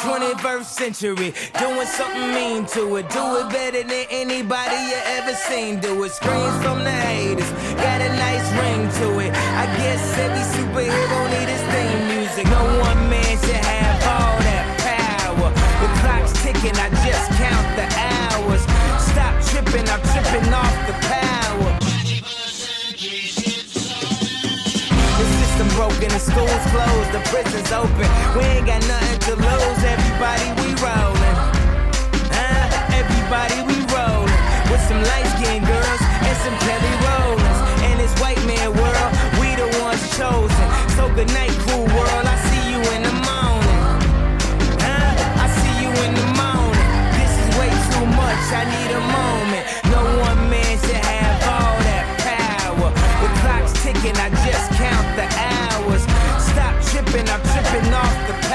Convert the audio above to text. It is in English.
21st century. Doing something mean to it. Do it better than anybody you ever seen. Do it. Screams from the haters. Got a nice ring to it. I guess every superhero need his theme music. No one man should have all that power. The clock's ticking. I just count the hours. Stop tripping. I'm tripping off the power. The system broken, the schools closed, the prisons open. We ain't got nothing to lose. Everybody we rollin', uh, everybody we rollin' with some light skinned girls and some Kelly Rollins. and this white man world, we the ones chosen. So good night, cool world. I see you in the morning. Uh, I see you in the morning. This is way too much. I need a moment. No one man should have all that power. The clock's ticking. I just count the hours. Stop tripping. I'm tripping off the.